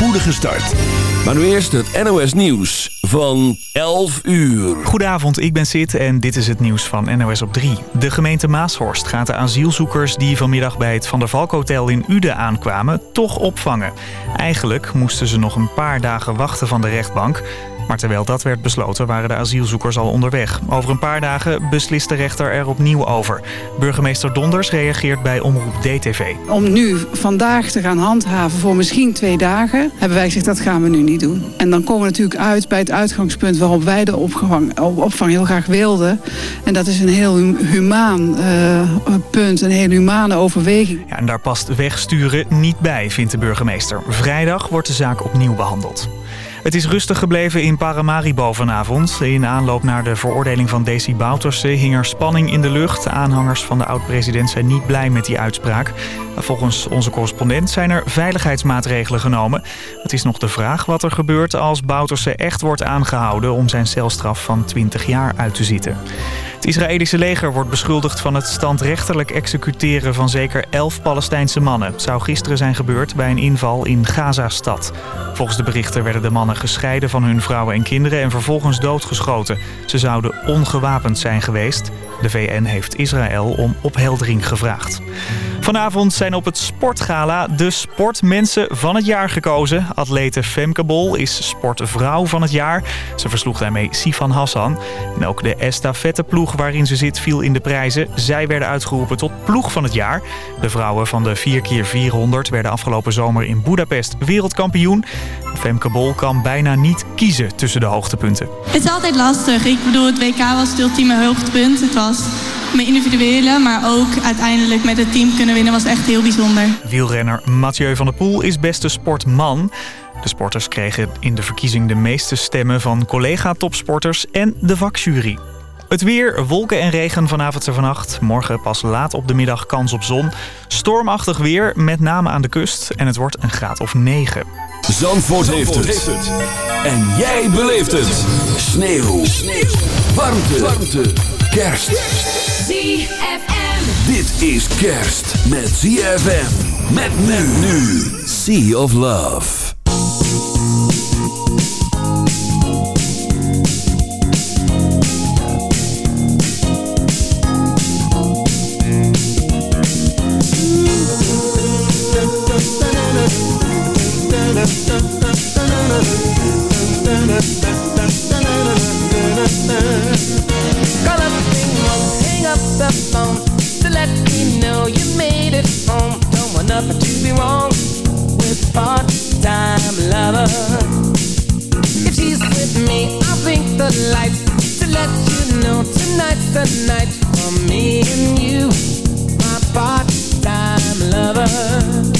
spoedige start. Maar nu eerst het NOS Nieuws van 11 uur. Goedenavond, ik ben Sid en dit is het nieuws van NOS op 3. De gemeente Maashorst gaat de asielzoekers die vanmiddag bij het Van der Valk Hotel in Uden aankwamen toch opvangen. Eigenlijk moesten ze nog een paar dagen wachten van de rechtbank. Maar terwijl dat werd besloten waren de asielzoekers al onderweg. Over een paar dagen beslist de rechter er opnieuw over. Burgemeester Donders reageert bij Omroep DTV. Om nu vandaag te gaan handhaven voor misschien twee dagen... hebben wij gezegd dat gaan we nu niet doen. En dan komen we natuurlijk uit bij het uitgangspunt waarop wij de opvang, opvang heel graag wilden. En dat is een heel humaan uh, punt, een heel humane overweging. Ja, en daar past wegsturen niet bij, vindt de burgemeester. Vrijdag wordt de zaak opnieuw behandeld. Het is rustig gebleven in Paramaribo vanavond. In aanloop naar de veroordeling van Desi Bouterse hing er spanning in de lucht. Aanhangers van de oud-president zijn niet blij met die uitspraak. Volgens onze correspondent zijn er veiligheidsmaatregelen genomen. Het is nog de vraag wat er gebeurt als Bouterse echt wordt aangehouden... om zijn celstraf van 20 jaar uit te zitten. Het Israëlische leger wordt beschuldigd van het standrechtelijk executeren van zeker 11 Palestijnse mannen. Zou gisteren zijn gebeurd bij een inval in Gaza-stad. Volgens de berichten werden de mannen gescheiden van hun vrouwen en kinderen en vervolgens doodgeschoten. Ze zouden ongewapend zijn geweest. De VN heeft Israël om opheldering gevraagd. Vanavond zijn op het Sportgala de sportmensen van het jaar gekozen. Atlete Femke Bol is sportvrouw van het jaar. Ze versloeg daarmee Sifan Hassan. En ook de estafetteploeg waarin ze zit viel in de prijzen. Zij werden uitgeroepen tot ploeg van het jaar. De vrouwen van de 4x400 werden afgelopen zomer in Budapest wereldkampioen. Femke Bol kan bijna niet kiezen tussen de hoogtepunten. Het is altijd lastig. Ik bedoel, het WK was het ultieme hoogtepunt. Het was mijn individuele, maar ook uiteindelijk met het team kunnen winnen was echt heel bijzonder. Wielrenner Mathieu van der Poel is beste sportman. De sporters kregen in de verkiezing de meeste stemmen van collega-topsporters en de vakjury. Het weer, wolken en regen vanavond en vannacht. Morgen pas laat op de middag kans op zon. Stormachtig weer, met name aan de kust. En het wordt een graad of 9. Zandvoort, Zandvoort heeft, het. En jij beleeft het. Sneeuw. Sneeuw. Warmte. Warmte. Kerst. ZFM. Dit is kerst met ZFM. Met men nu. Sea of Love. Up the phone to let me know you made it home. Don't want nothing to be wrong with part-time lover. If she's with me, I'll blink the lights to let you know tonight's the night for me and you, my part-time lover.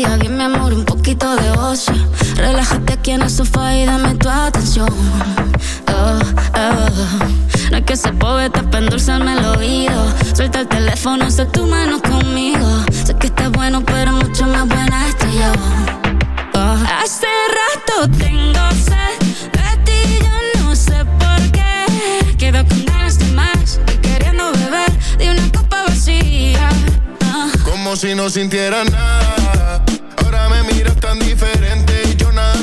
día. Dime, amor, un poquito de ocio. Relájate aquí en el sofá y dame tu atención. Oh, oh. No es que ser poeta para endulzarme el oído. Suelta el teléfono, está tu mano conmigo. Sé que estás bueno, pero mucho más buena estoy yo. Oh, hace rato tengo sed de ti, yo no sé por qué. Quedo con ganas de más y queriendo beber de una copa vacía. Como si no sintiera nada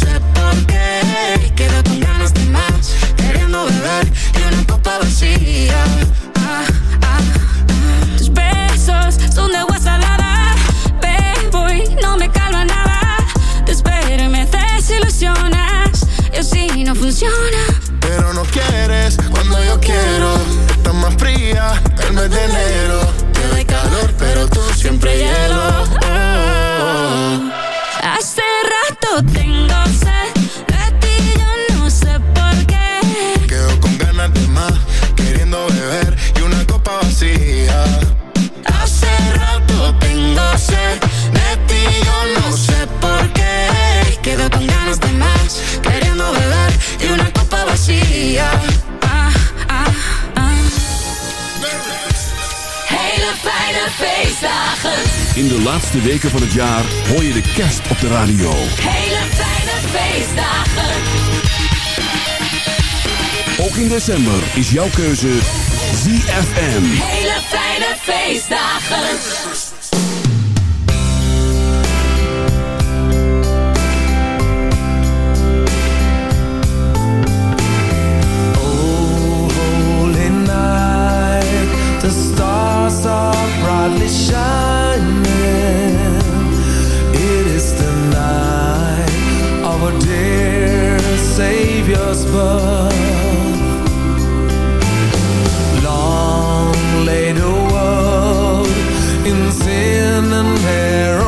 No sé por qué. Quedo con ganas de más, queriendo beber y una copa vacía. Ah, ah, ah. Tus besos son de agua salada. Bebo y no me calma nada. Te espero y me desilusionas. Yo sí no funciona. Pero no quieres cuando yo quiero. Estás más fría el mes de enero. Te doy calor, pero tú siempre hielo hacer de ti yo no sé por qué. Quedo con ganas de más, queriendo beber y una copa vacía. Ah, ah, ah. Hele fijne feestdagen. In de laatste weken van het jaar hoor je de kerst op de radio. Hele fijne feestdagen. Ook in december is jouw keuze ZFM. Hele fijne feestdagen. It is the light of our dear Savior's birth. Long lay the world in sin and error.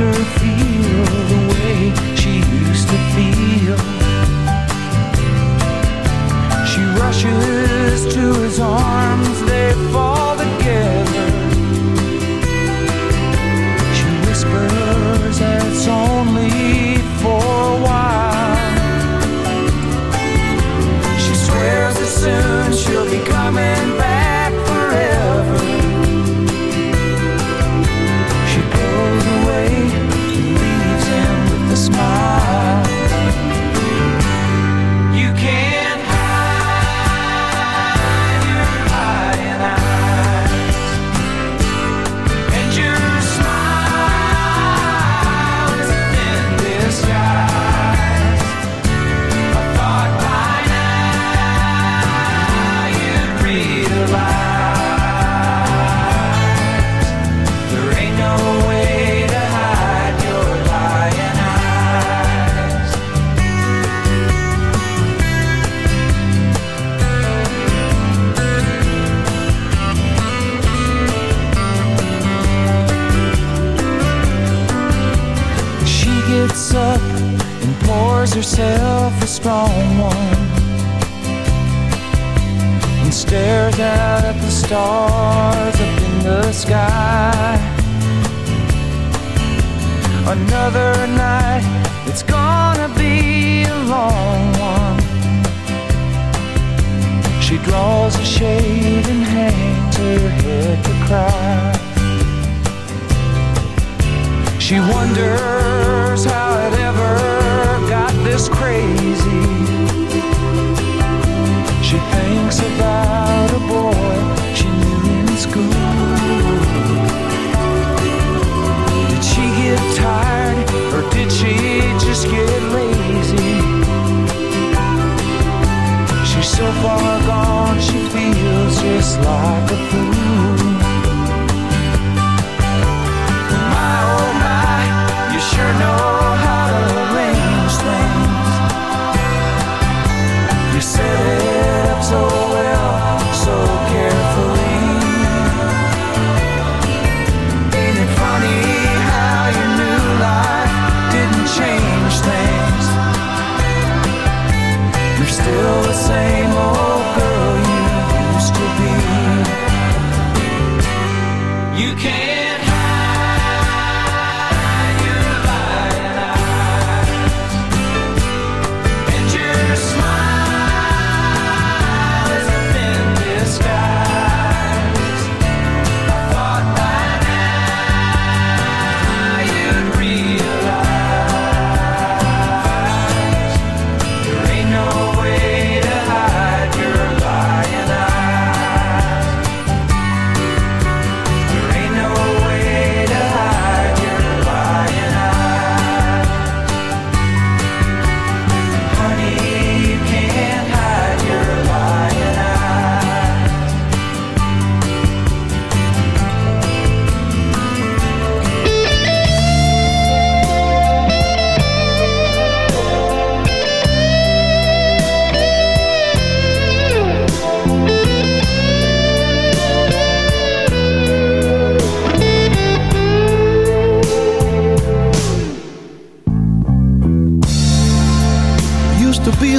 her feel the way she used to feel. She rushes to his arms. thinks about a boy she knew in school. Did she get tired or did she just get lazy? She's so far gone, she feels just like a fool.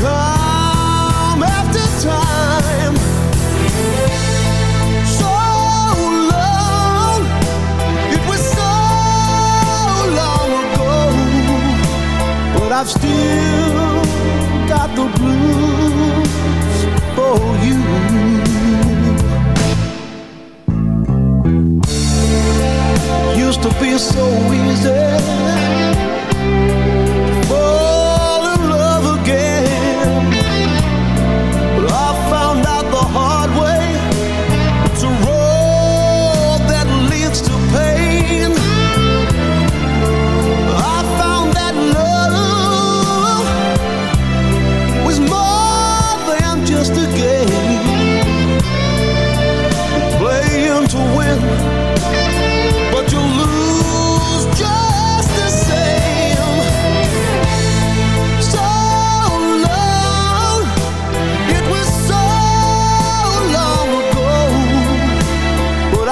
time after time. So long, it was so long ago, but I've still got the blues for you. Used to be so easy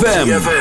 ZFM.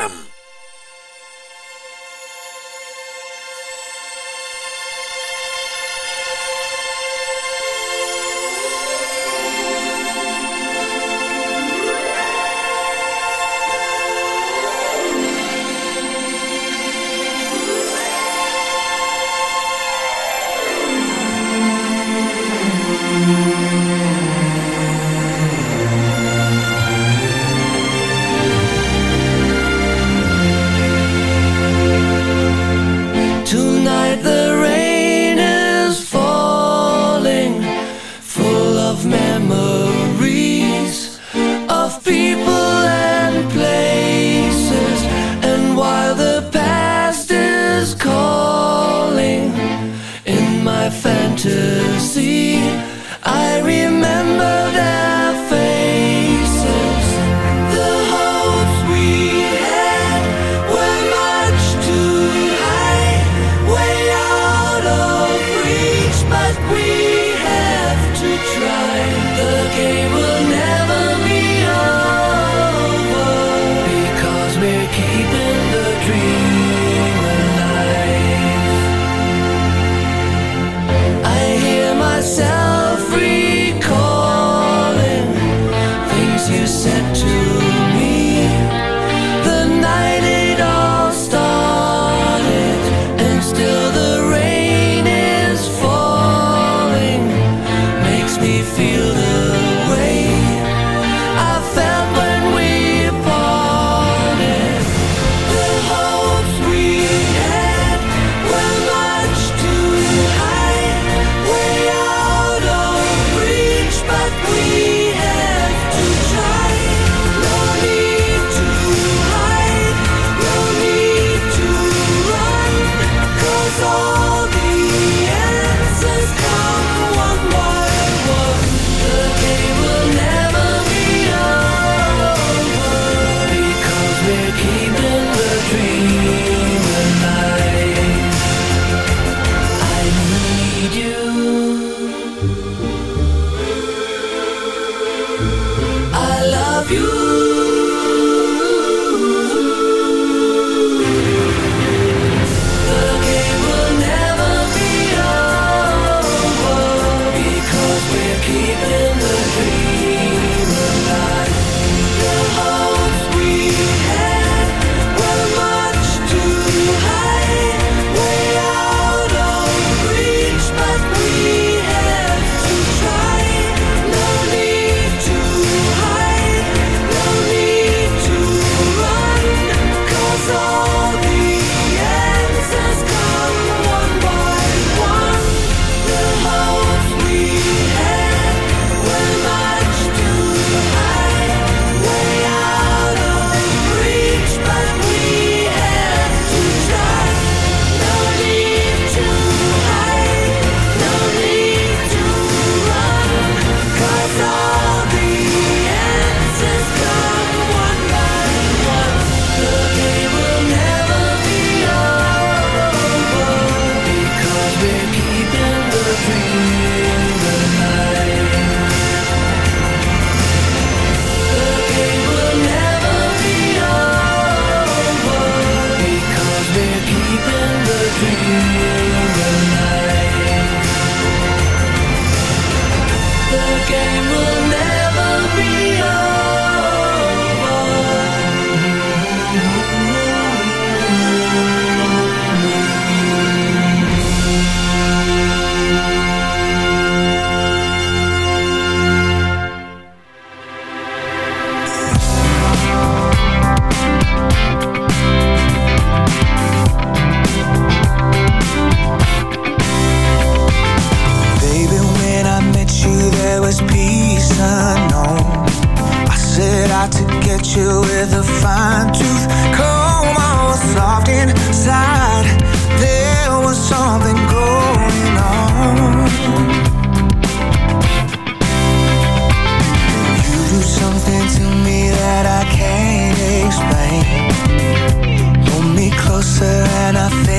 Closer and I feel